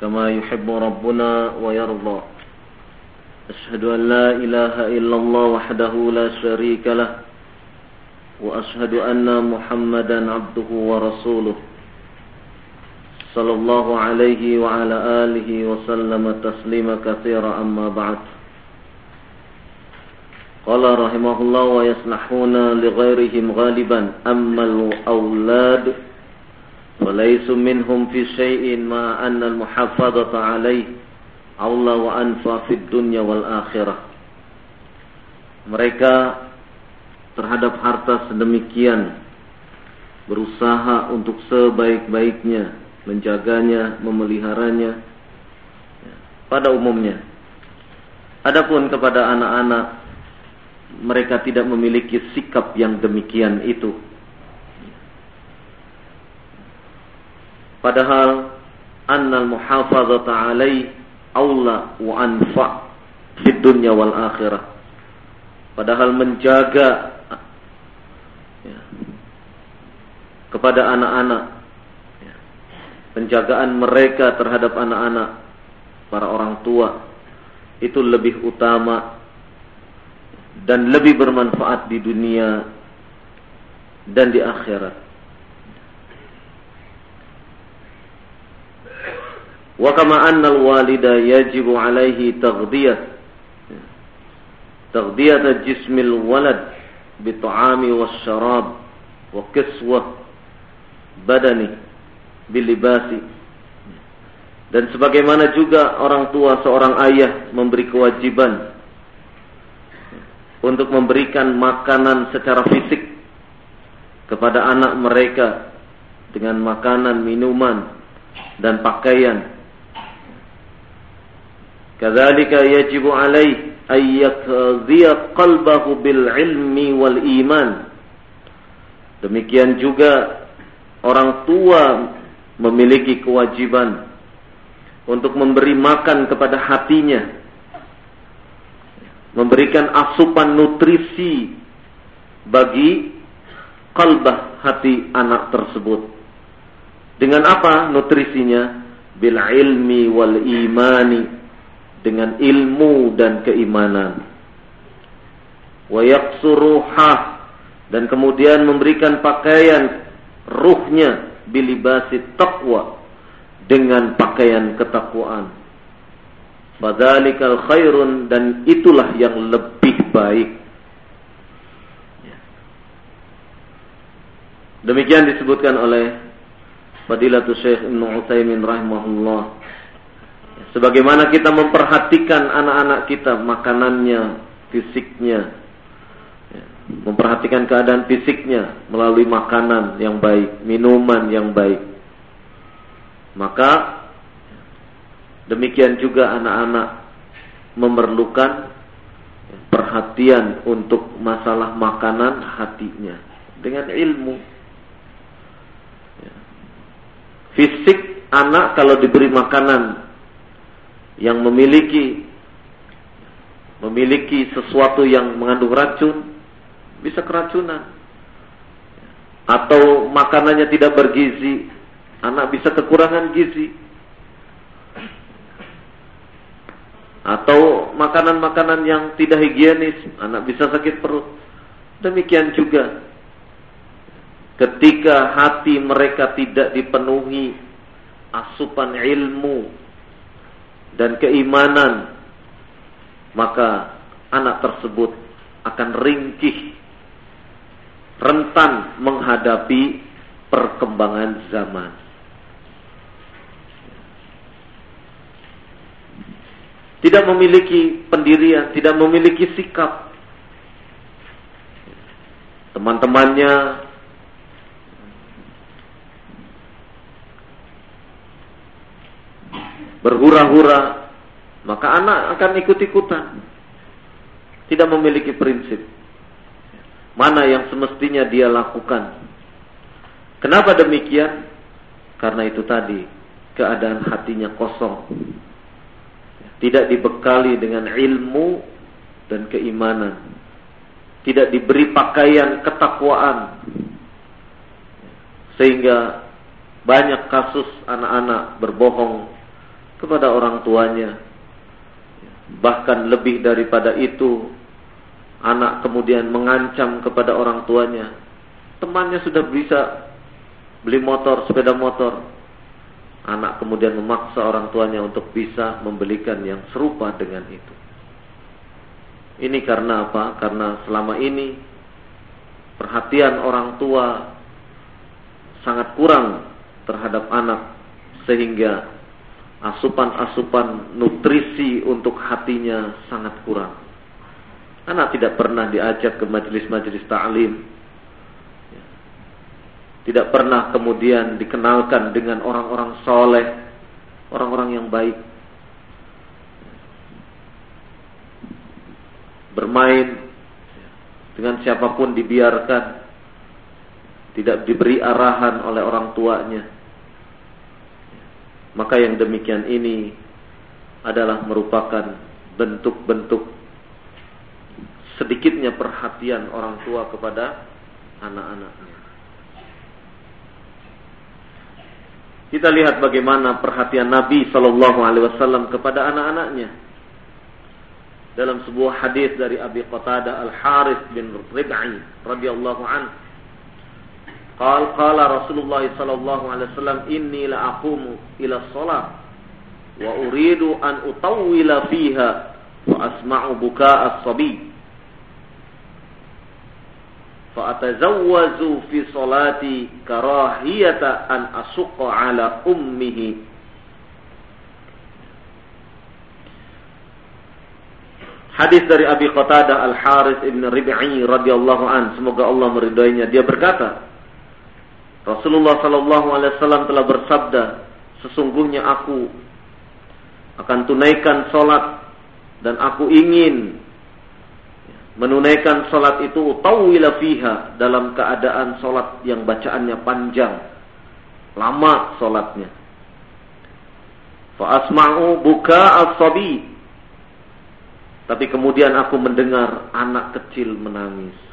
كما يحب ربنا ويرضى. أشهد أن لا إله إلا الله وحده لا شريك له وأشهد أن محمدا عبده ورسوله. صلى الله عليه وعلى آله وسلم تسليما كثيرا أما بعد. قال رحمه الله ويسنحون لغيرهم غالبا أما الأولاد وليس منهم في شيء ما أن المحافظة عليه أولى وأنفع في الدنيا والآخرة mereka terhadap harta sedemikian berusaha untuk sebaik-baiknya menjaganya, memeliharanya pada umumnya. Adapun kepada anak-anak mereka tidak memiliki sikap yang demikian itu. Padahal annal muhafazata alaih aula wa anfa di dunya wal akhirah. Padahal menjaga ya, kepada anak-anak ya, penjagaan mereka terhadap anak-anak para orang tua itu lebih utama dan lebih bermanfaat di dunia dan di akhirat. Wa kama anna al-walida yajibu alaihi taghdiyah taghdiyat jismil walad bi ta'ami was syarab wa kiswah badani bil libasi dan sebagaimana juga orang tua seorang ayah memberi kewajiban untuk memberikan makanan secara fisik kepada anak mereka dengan makanan, minuman dan pakaian. Kadzalika yajibu alaih ay yakdhiya qalbahu bil ilmi wal iman. Demikian juga orang tua memiliki kewajiban untuk memberi makan kepada hatinya memberikan asupan nutrisi bagi kalbah hati anak tersebut. Dengan apa nutrisinya? Bil ilmi wal imani. Dengan ilmu dan keimanan. Wa yaksuruhah. Dan kemudian memberikan pakaian ruhnya bilibasi taqwa. Dengan pakaian ketakwaan. Fadzalikal khairun dan itulah yang lebih baik. Demikian disebutkan oleh Fadilatul Syekh Ibn Utsaimin rahimahullah. Sebagaimana kita memperhatikan anak-anak kita makanannya, fisiknya, ya. memperhatikan keadaan fisiknya melalui makanan yang baik, minuman yang baik. Maka Demikian juga anak-anak memerlukan perhatian untuk masalah makanan hatinya dengan ilmu. Ya. Fisik anak kalau diberi makanan yang memiliki memiliki sesuatu yang mengandung racun bisa keracunan. Atau makanannya tidak bergizi, anak bisa kekurangan gizi atau makanan-makanan yang tidak higienis, anak bisa sakit perut. Demikian juga ketika hati mereka tidak dipenuhi asupan ilmu dan keimanan, maka anak tersebut akan ringkih, rentan menghadapi perkembangan zaman. tidak memiliki pendirian, tidak memiliki sikap. Teman-temannya berhura-hura, maka anak akan ikut-ikutan. Tidak memiliki prinsip. Mana yang semestinya dia lakukan. Kenapa demikian? Karena itu tadi, keadaan hatinya kosong tidak dibekali dengan ilmu dan keimanan, tidak diberi pakaian ketakwaan, sehingga banyak kasus anak-anak berbohong kepada orang tuanya. Bahkan lebih daripada itu, anak kemudian mengancam kepada orang tuanya. Temannya sudah bisa beli motor, sepeda motor. Anak kemudian memaksa orang tuanya untuk bisa membelikan yang serupa dengan itu. Ini karena apa? Karena selama ini perhatian orang tua sangat kurang terhadap anak sehingga asupan-asupan nutrisi untuk hatinya sangat kurang. Anak tidak pernah diajak ke majelis-majelis ta'lim. Tidak pernah kemudian dikenalkan dengan orang-orang soleh, orang-orang yang baik. Bermain dengan siapa pun dibiarkan. Tidak diberi arahan oleh orang tuanya maka yang demikian ini adalah merupakan bentuk-bentuk sedikitnya perhatian orang tua kepada anak-anaknya. Kita lihat bagaimana perhatian Nabi Shallallahu Alaihi Wasallam kepada anak-anaknya. Dalam sebuah hadis dari Abi Qatadah Al Harith bin Rib'i radhiyallahu anhu Qal qala Rasulullah sallallahu alaihi wasallam inni la aqumu ila shalah wa uridu an utawwila fiha wa asma'u bukaa as-sabi fa atazawwazu fi salati karahiyata an asuqa ala ummihi Hadis dari Abi Qatadah Al-Harith Ibn Rib'i radhiyallahu an, semoga Allah meridainya. Dia berkata, Rasulullah Sallallahu Alaihi Wasallam telah bersabda, sesungguhnya aku akan tunaikan solat dan aku ingin menunaikan solat itu tawila fiha dalam keadaan solat yang bacaannya panjang, lama solatnya. Fa asma'u buka as-sabi. Tapi kemudian aku mendengar anak kecil menangis.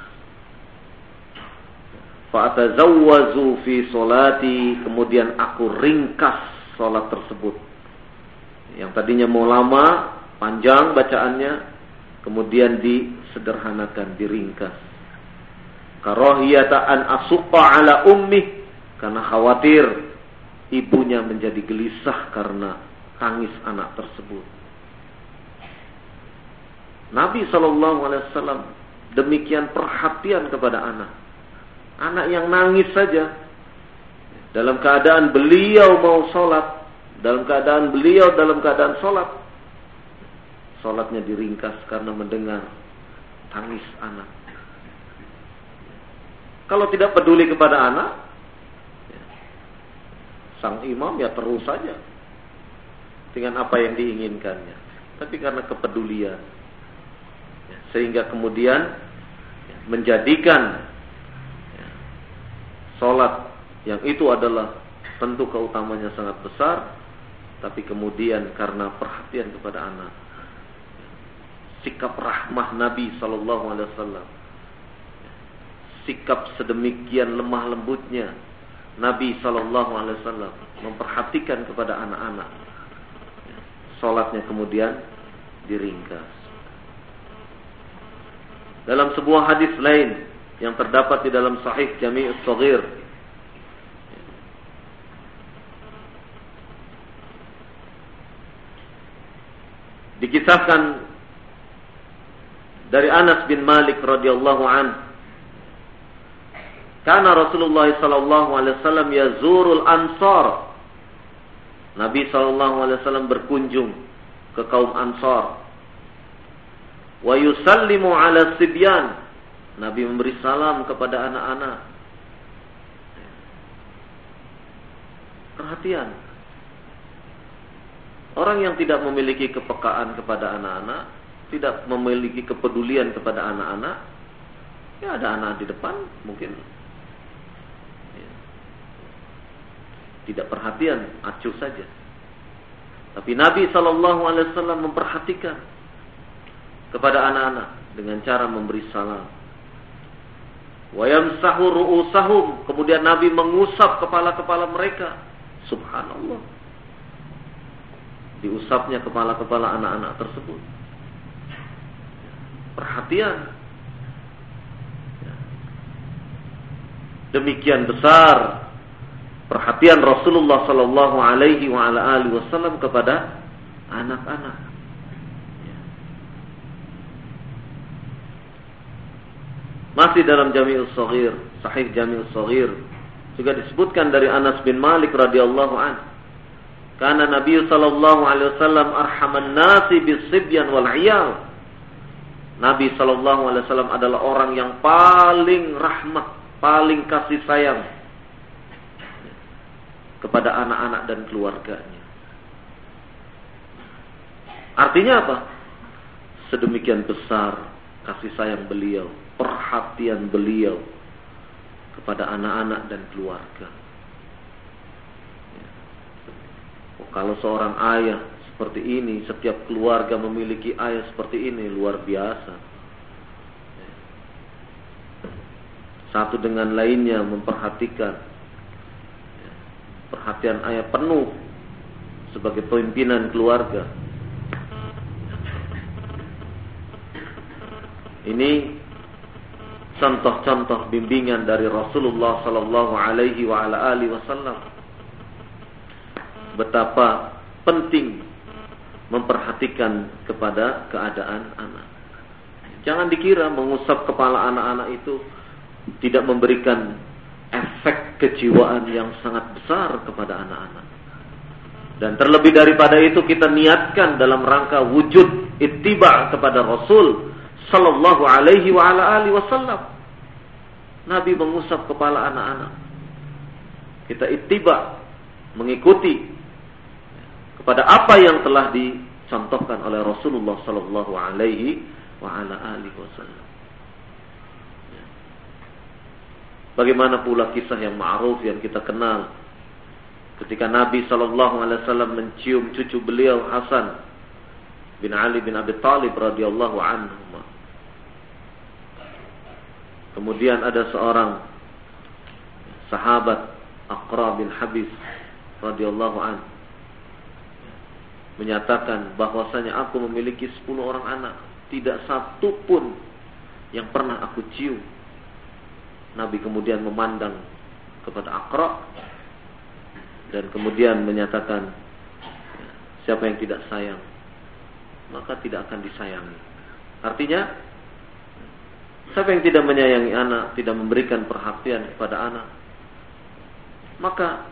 Fa'atazawwazu fi solati. Kemudian aku ringkas solat tersebut. Yang tadinya mau lama, panjang bacaannya. Kemudian disederhanakan, diringkas. Karohiyata an asuqa ala ummi. Karena khawatir ibunya menjadi gelisah karena tangis anak tersebut. Nabi saw demikian perhatian kepada anak. Anak yang nangis saja. Dalam keadaan beliau mau sholat. Dalam keadaan beliau dalam keadaan sholat. Sholatnya diringkas karena mendengar tangis anak. Kalau tidak peduli kepada anak, sang imam ya terus saja dengan apa yang diinginkannya. Tapi karena kepedulian, sehingga kemudian menjadikan Sholat yang itu adalah tentu keutamanya sangat besar, tapi kemudian karena perhatian kepada anak, sikap rahmah Nabi Shallallahu Alaihi Wasallam, sikap sedemikian lemah lembutnya Nabi Shallallahu Alaihi Wasallam memperhatikan kepada anak-anak, sholatnya kemudian diringkas. Dalam sebuah hadis lain yang terdapat di dalam Sahih Jami' Saghir. Dikisahkan dari Anas bin Malik radhiyallahu an karena Rasulullah sallallahu alaihi wasallam yazurul ansar. Nabi sallallahu alaihi wasallam berkunjung ke kaum Ansar. Wa yusallimu ala sibyan Nabi memberi salam kepada anak-anak. Perhatian. Orang yang tidak memiliki kepekaan kepada anak-anak, tidak memiliki kepedulian kepada anak-anak, ya ada anak di depan mungkin ya, tidak perhatian, acuh saja. Tapi Nabi Shallallahu Alaihi memperhatikan kepada anak-anak dengan cara memberi salam. Wayamsahu ru'usahum. Kemudian Nabi mengusap kepala-kepala mereka. Subhanallah. diusapnya kepala-kepala anak-anak tersebut. Perhatian. Demikian besar perhatian Rasulullah Sallallahu Alaihi Wasallam kepada anak-anak. Masih dalam Jami'ul Saghir, Sahih Jami'ul Saghir juga disebutkan dari Anas bin Malik radhiyallahu an. Karena Nabi sallallahu alaihi wasallam arhaman nasi bisibyan wal iyal. Nabi sallallahu alaihi wasallam adalah orang yang paling rahmat, paling kasih sayang kepada anak-anak dan keluarganya. Artinya apa? Sedemikian besar kasih sayang beliau perhatian beliau kepada anak-anak dan keluarga. Ya. Oh, kalau seorang ayah seperti ini, setiap keluarga memiliki ayah seperti ini, luar biasa. Ya. Satu dengan lainnya memperhatikan ya. perhatian ayah penuh sebagai pimpinan keluarga. Ini contoh-contoh bimbingan dari Rasulullah sallallahu alaihi wa ala alihi wasallam betapa penting memperhatikan kepada keadaan anak. Jangan dikira mengusap kepala anak-anak itu tidak memberikan efek kejiwaan yang sangat besar kepada anak-anak. Dan terlebih daripada itu kita niatkan dalam rangka wujud ittiba kepada Rasul sallallahu alaihi wa ala alihi wasallam. Nabi mengusap kepala anak-anak. Kita ittiba mengikuti kepada apa yang telah dicontohkan oleh Rasulullah sallallahu alaihi wa ala alihi wasallam. Bagaimana pula kisah yang ma'ruf yang kita kenal ketika Nabi sallallahu alaihi wasallam mencium cucu beliau Hasan bin Ali bin Abi Thalib radhiyallahu anhu Kemudian ada seorang sahabat Aqra bin Habis radhiyallahu an menyatakan bahwasanya aku memiliki 10 orang anak, tidak satu pun yang pernah aku cium. Nabi kemudian memandang kepada Aqra dan kemudian menyatakan siapa yang tidak sayang maka tidak akan disayangi. Artinya Siapa yang tidak menyayangi anak, tidak memberikan perhatian kepada anak, maka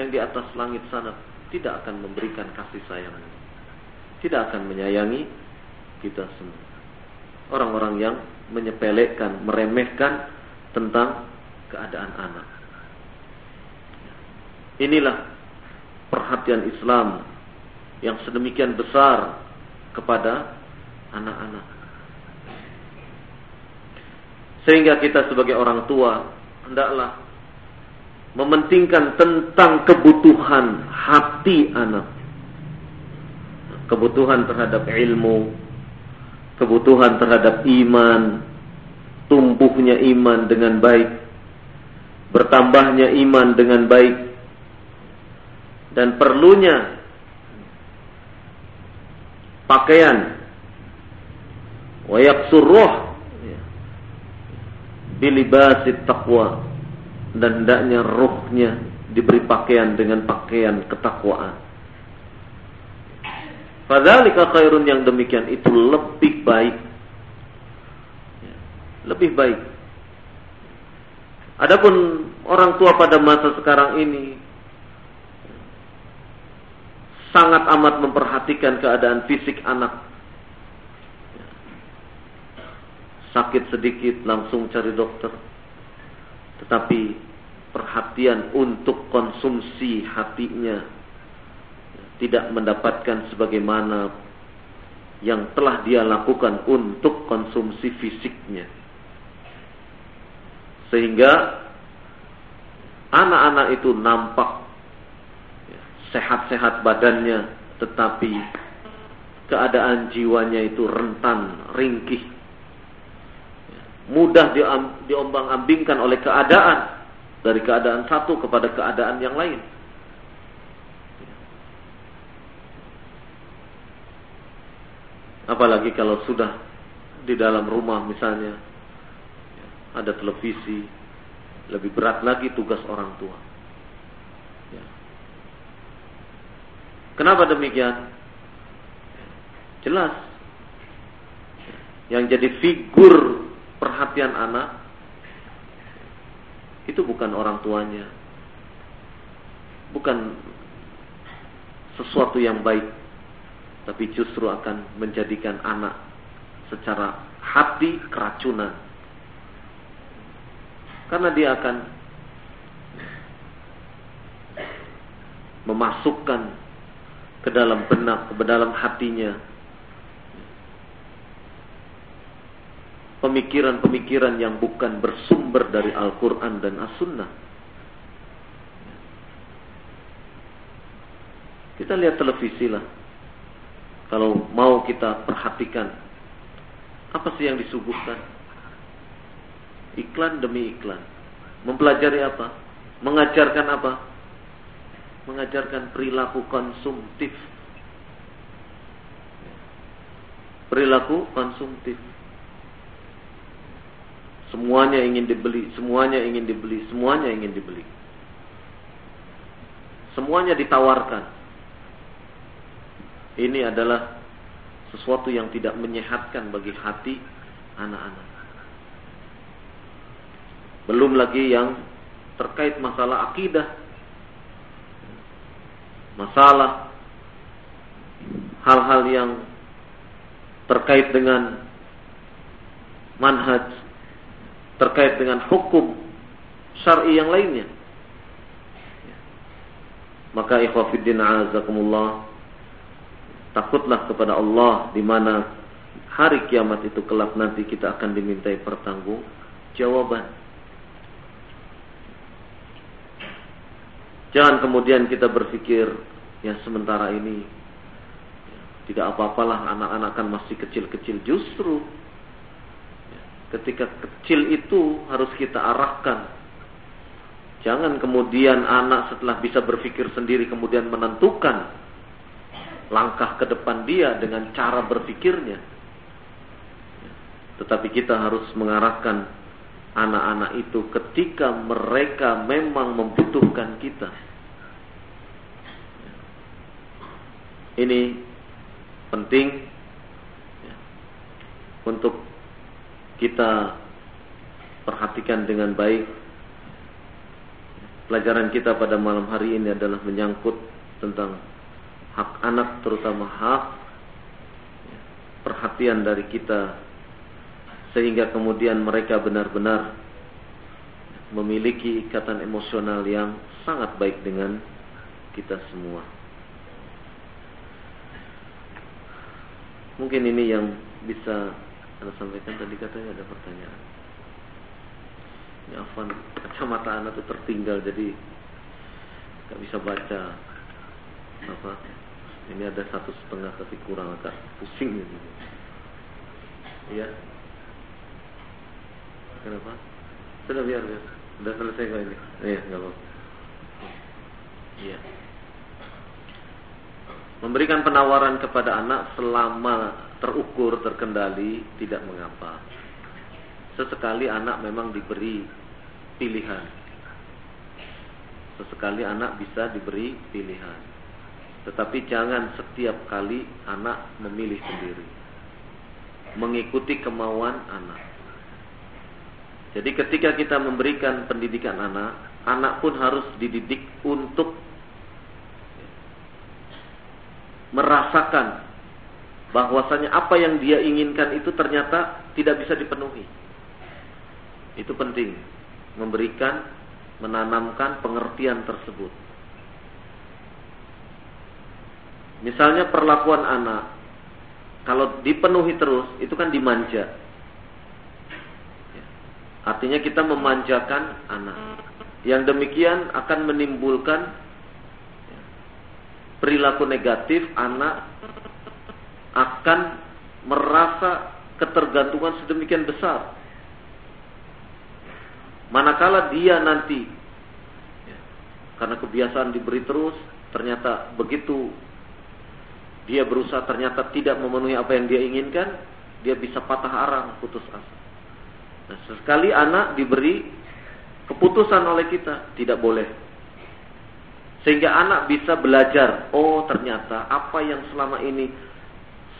yang di atas langit sana tidak akan memberikan kasih sayang. Tidak akan menyayangi kita semua. Orang-orang yang menyepelekan, meremehkan tentang keadaan anak. Inilah perhatian Islam yang sedemikian besar kepada anak-anak. Sehingga kita sebagai orang tua hendaklah mementingkan tentang kebutuhan hati anak. Kebutuhan terhadap ilmu, kebutuhan terhadap iman, tumbuhnya iman dengan baik, bertambahnya iman dengan baik, dan perlunya pakaian wayak surroh bilibasit taqwa dan hendaknya ruhnya diberi pakaian dengan pakaian ketakwaan. Fadzalika khairun yang demikian itu lebih baik. Lebih baik. Adapun orang tua pada masa sekarang ini sangat amat memperhatikan keadaan fisik anak sakit sedikit langsung cari dokter. Tetapi perhatian untuk konsumsi hatinya tidak mendapatkan sebagaimana yang telah dia lakukan untuk konsumsi fisiknya. Sehingga anak-anak itu nampak sehat-sehat badannya tetapi keadaan jiwanya itu rentan, ringkih mudah diombang-ambingkan oleh keadaan dari keadaan satu kepada keadaan yang lain. Apalagi kalau sudah di dalam rumah misalnya ada televisi, lebih berat lagi tugas orang tua. Ya. Kenapa demikian? Jelas. Yang jadi figur perhatian anak itu bukan orang tuanya. Bukan sesuatu yang baik, tapi justru akan menjadikan anak secara hati keracunan. Karena dia akan memasukkan ke dalam benak, ke dalam hatinya pemikiran-pemikiran yang bukan bersumber dari Al-Quran dan As-Sunnah. Kita lihat televisi lah. Kalau mau kita perhatikan apa sih yang disuguhkan? Iklan demi iklan. Mempelajari apa? Mengajarkan apa? Mengajarkan perilaku konsumtif. Perilaku konsumtif. Semuanya ingin dibeli, semuanya ingin dibeli, semuanya ingin dibeli. Semuanya ditawarkan. Ini adalah sesuatu yang tidak menyehatkan bagi hati anak-anak. Belum lagi yang terkait masalah akidah. Masalah hal-hal yang terkait dengan manhaj, terkait dengan hukum syar'i yang lainnya. Maka ikhwafiddin azakumullah Takutlah kepada Allah di mana hari kiamat itu kelak nanti kita akan dimintai pertanggung jawaban. Jangan kemudian kita berpikir ya sementara ini tidak apa-apalah anak-anak kan masih kecil-kecil justru ketika kecil itu harus kita arahkan jangan kemudian anak setelah bisa berpikir sendiri kemudian menentukan langkah ke depan dia dengan cara berpikirnya. Tetapi kita harus mengarahkan anak-anak itu ketika mereka memang membutuhkan kita. Ini penting untuk kita perhatikan dengan baik. Pelajaran kita pada malam hari ini adalah menyangkut tentang hak anak terutama hak perhatian dari kita sehingga kemudian mereka benar-benar memiliki ikatan emosional yang sangat baik dengan kita semua. Mungkin ini yang bisa Anda sampaikan tadi katanya ada pertanyaan. Ini Afan kacamata anak itu tertinggal jadi nggak bisa baca apa ini ada satu setengah tapi kurang agak pusing ini. Iya. Kenapa? Sudah biar biar. Sudah selesai kok ini. Iya, nggak apa. Iya. Memberikan penawaran kepada anak selama terukur, terkendali, tidak mengapa. Sesekali anak memang diberi pilihan. Sesekali anak bisa diberi pilihan. Tetapi jangan setiap kali anak memilih sendiri. Mengikuti kemauan anak. Jadi ketika kita memberikan pendidikan anak, anak pun harus dididik untuk merasakan bahwasanya apa yang dia inginkan itu ternyata tidak bisa dipenuhi. Itu penting memberikan menanamkan pengertian tersebut. Misalnya perlakuan anak, kalau dipenuhi terus, itu kan dimanja. Artinya kita memanjakan anak. Yang demikian akan menimbulkan perilaku negatif anak akan merasa ketergantungan sedemikian besar. Manakala dia nanti karena kebiasaan diberi terus, ternyata begitu dia berusaha ternyata tidak memenuhi apa yang dia inginkan, dia bisa patah arang, putus asa. Nah, sekali anak diberi keputusan oleh kita, tidak boleh. Sehingga anak bisa belajar, oh ternyata apa yang selama ini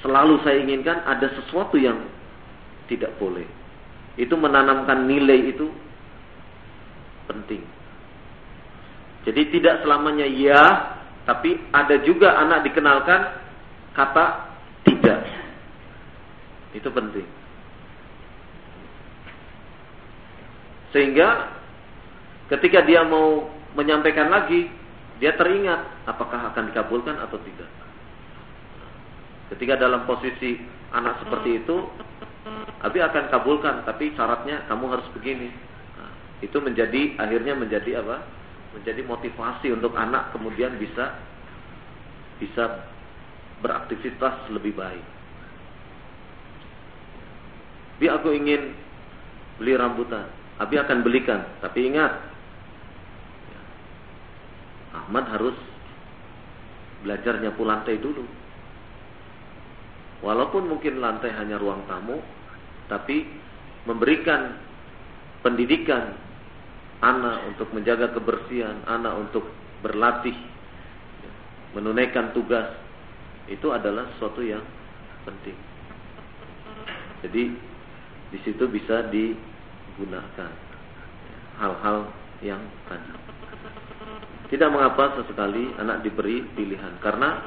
selalu saya inginkan ada sesuatu yang tidak boleh. Itu menanamkan nilai itu penting. Jadi tidak selamanya ya, tapi ada juga anak dikenalkan kata tidak. Itu penting. Sehingga ketika dia mau menyampaikan lagi, dia teringat apakah akan dikabulkan atau tidak. Ketika dalam posisi anak seperti itu, Abi akan kabulkan, tapi syaratnya kamu harus begini. Nah, itu menjadi akhirnya menjadi apa? Menjadi motivasi untuk anak kemudian bisa bisa beraktivitas lebih baik. Bi aku ingin beli rambutan, Abi akan belikan, tapi ingat Ahmad harus belajar nyapu lantai dulu. Walaupun mungkin lantai hanya ruang tamu, tapi memberikan pendidikan anak untuk menjaga kebersihan, anak untuk berlatih, menunaikan tugas, itu adalah sesuatu yang penting. Jadi di situ bisa digunakan hal-hal yang tadi. Tidak mengapa sesekali anak diberi pilihan karena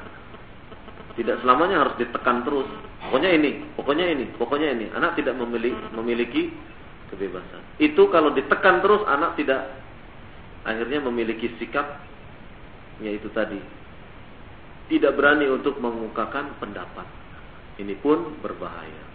tidak selamanya harus ditekan terus. Pokoknya ini, pokoknya ini, pokoknya ini. Anak tidak memiliki, memiliki kebebasan. Itu kalau ditekan terus anak tidak akhirnya memiliki sikap yaitu tadi tidak berani untuk mengungkapkan pendapat. Ini pun berbahaya.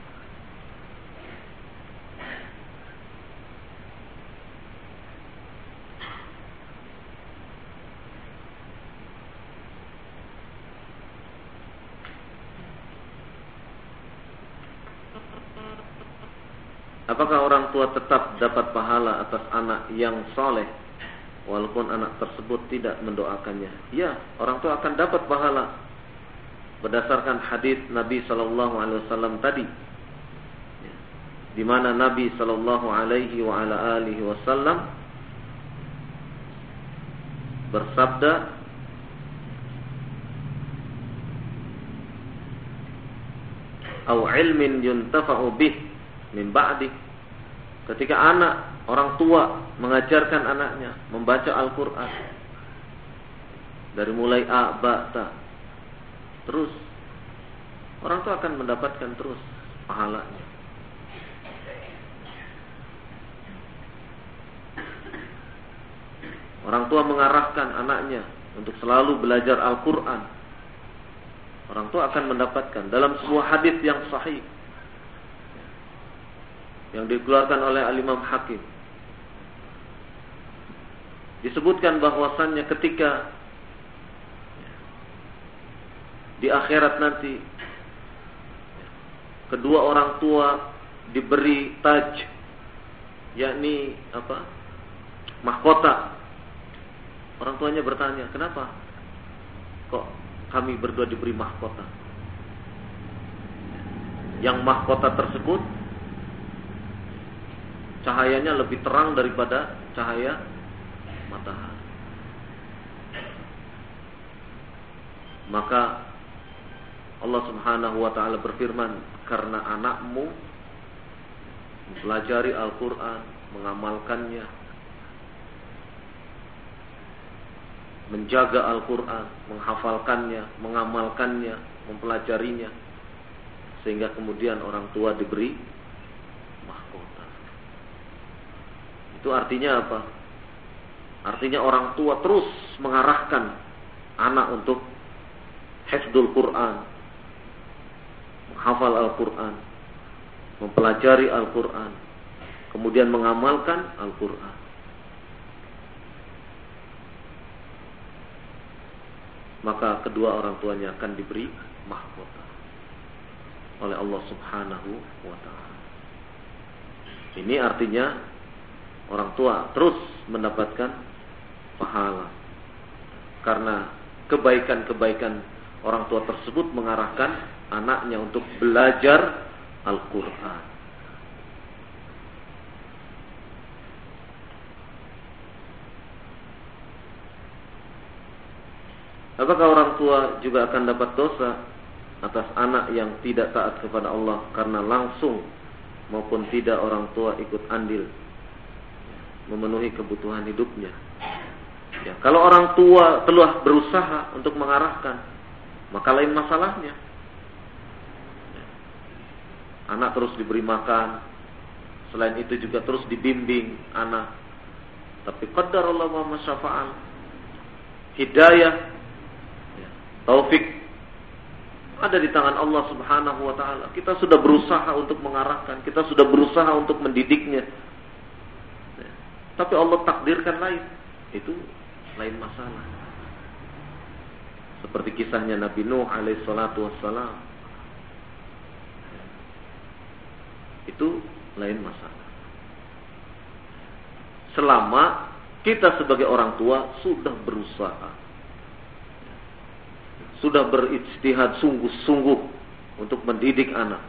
Apakah orang tua tetap dapat pahala atas anak yang soleh walaupun anak tersebut tidak mendoakannya? Ya, orang tua akan dapat pahala berdasarkan hadis Nabi Shallallahu Alaihi Wasallam tadi, di mana Nabi Shallallahu Alaihi Wasallam bersabda, "Au ilmin yuntafa'u bih." min ba'di ketika anak orang tua mengajarkan anaknya membaca Al-Qur'an. Dari mulai A, Ba, Ta terus. Orang tua akan mendapatkan terus pahalanya. Orang tua mengarahkan anaknya untuk selalu belajar Al-Qur'an. Orang tua akan mendapatkan dalam sebuah hadis yang sahih yang dikeluarkan oleh Al-Imam Hakim. Disebutkan bahwasannya ketika di akhirat nanti kedua orang tua diberi taj yakni apa? mahkota. Orang tuanya bertanya, "Kenapa kok kami berdua diberi mahkota?" Yang mahkota tersebut cahayanya lebih terang daripada cahaya matahari. Maka Allah Subhanahu wa taala berfirman, "Karena anakmu mempelajari Al-Qur'an, mengamalkannya, menjaga Al-Qur'an, menghafalkannya, mengamalkannya, mempelajarinya, sehingga kemudian orang tua diberi Itu artinya apa? Artinya orang tua terus mengarahkan anak untuk hafdzul Quran, menghafal Al-Quran, mempelajari Al-Quran, kemudian mengamalkan Al-Quran. Maka kedua orang tuanya akan diberi mahkota oleh Allah Subhanahu wa taala. Ini artinya orang tua terus mendapatkan pahala karena kebaikan-kebaikan orang tua tersebut mengarahkan anaknya untuk belajar Al-Quran. Apakah orang tua juga akan dapat dosa atas anak yang tidak taat kepada Allah karena langsung maupun tidak orang tua ikut andil memenuhi kebutuhan hidupnya? Ya, kalau orang tua telah berusaha untuk mengarahkan, maka lain masalahnya. Ya. Anak terus diberi makan, selain itu juga terus dibimbing anak. Tapi qadar Allah wa masyafa'al. Hidayah, ya, taufik ada di tangan Allah Subhanahu wa taala. Kita sudah berusaha untuk mengarahkan, kita sudah berusaha untuk mendidiknya. Tapi Allah takdirkan lain. Itu lain masalah. Seperti kisahnya Nabi Nuh alaihi salatu wassalam. Itu lain masalah. Selama kita sebagai orang tua sudah berusaha. Sudah beristihad sungguh-sungguh untuk mendidik anak.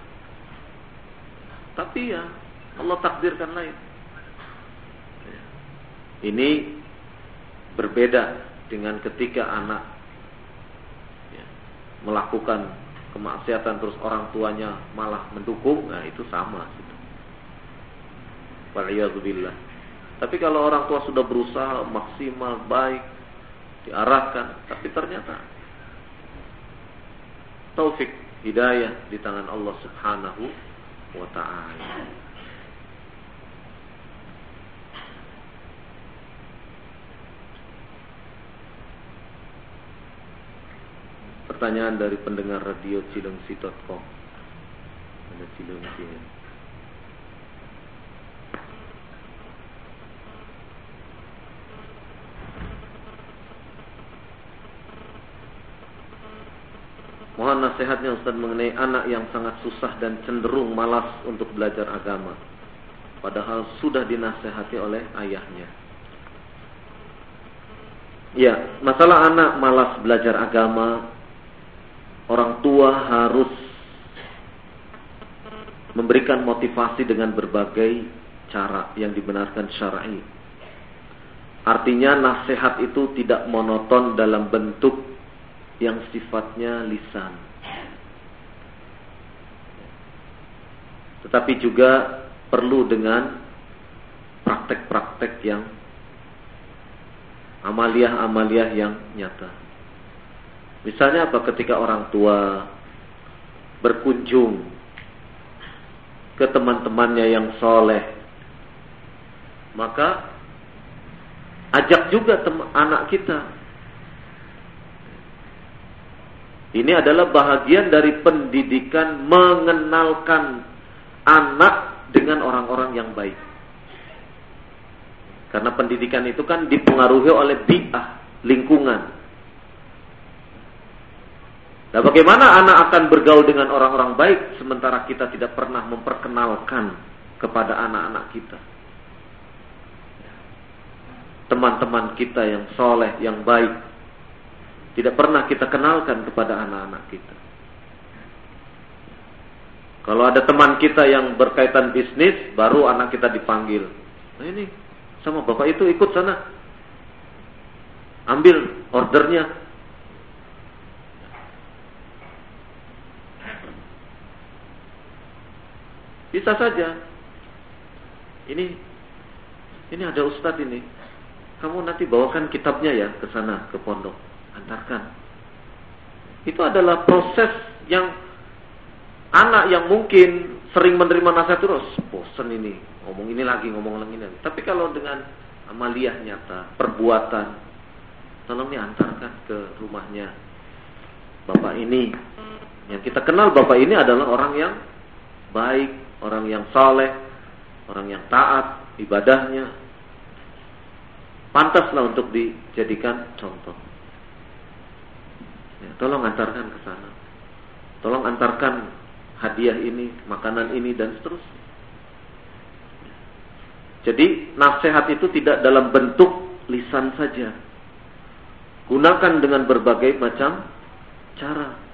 Tapi ya Allah takdirkan lain. Ini berbeda dengan ketika anak ya, melakukan kemaksiatan terus orang tuanya malah mendukung, nah itu sama. Gitu. Tapi kalau orang tua sudah berusaha maksimal baik, diarahkan, tapi ternyata taufik hidayah di tangan Allah Subhanahu wa taala. Pertanyaan dari pendengar radio cilengsi.com. Ada Cilengsi. Mohon nasihatnya Ustaz mengenai anak yang sangat susah dan cenderung malas untuk belajar agama. Padahal sudah dinasehati oleh ayahnya. Ya, masalah anak malas belajar agama orang tua harus memberikan motivasi dengan berbagai cara yang dibenarkan syar'i. Artinya nasihat itu tidak monoton dalam bentuk yang sifatnya lisan. Tetapi juga perlu dengan praktek-praktek yang amaliah-amaliah yang nyata. Misalnya apa ketika orang tua berkunjung ke teman-temannya yang soleh, maka ajak juga anak kita. Ini adalah bahagian dari pendidikan mengenalkan anak dengan orang-orang yang baik. Karena pendidikan itu kan dipengaruhi oleh bi'ah, lingkungan. Nah bagaimana anak akan bergaul dengan orang-orang baik sementara kita tidak pernah memperkenalkan kepada anak-anak kita. Teman-teman kita yang soleh, yang baik. Tidak pernah kita kenalkan kepada anak-anak kita. Kalau ada teman kita yang berkaitan bisnis, baru anak kita dipanggil. Nah ini, sama bapak itu ikut sana. Ambil ordernya, Bisa saja. Ini ini ada ustadz ini. Kamu nanti bawakan kitabnya ya ke sana ke pondok. Antarkan. Itu adalah proses yang anak yang mungkin sering menerima nasihat terus bosan ini ngomong ini lagi ngomong lagi ini tapi kalau dengan amaliah nyata perbuatan tolong diantarkan ke rumahnya bapak ini yang kita kenal bapak ini adalah orang yang baik orang yang saleh, orang yang taat ibadahnya, pantaslah untuk dijadikan contoh. Ya, tolong antarkan ke sana. Tolong antarkan hadiah ini, makanan ini dan seterusnya. Jadi nasihat itu tidak dalam bentuk lisan saja. Gunakan dengan berbagai macam cara